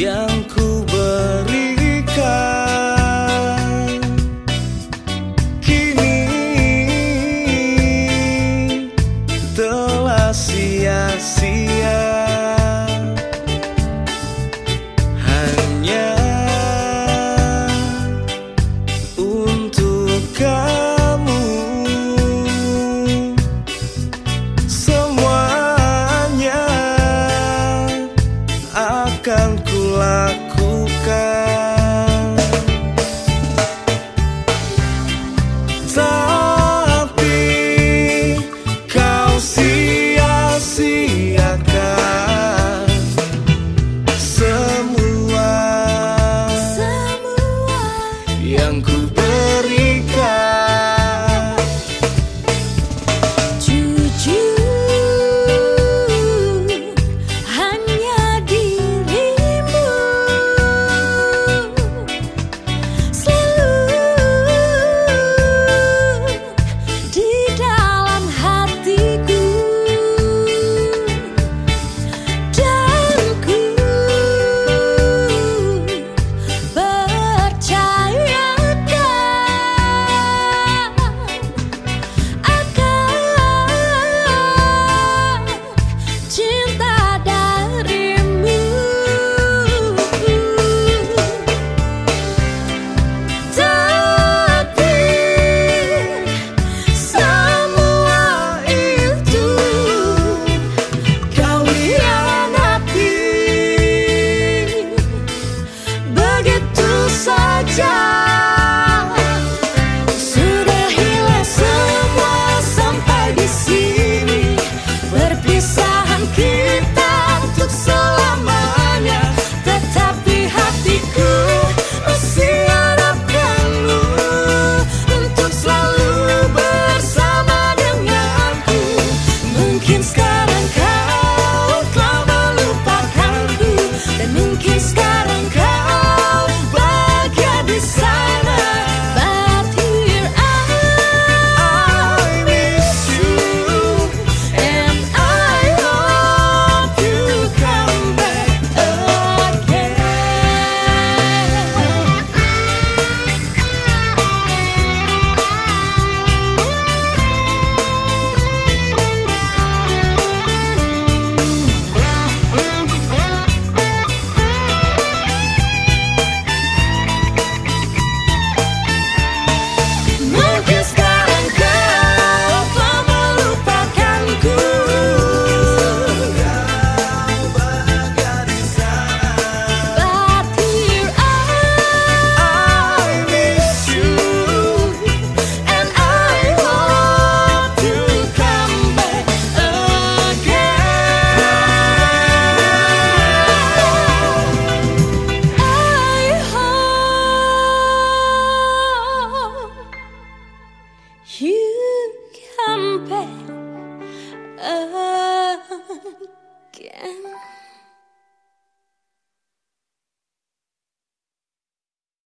yeah. yang ku 家。love.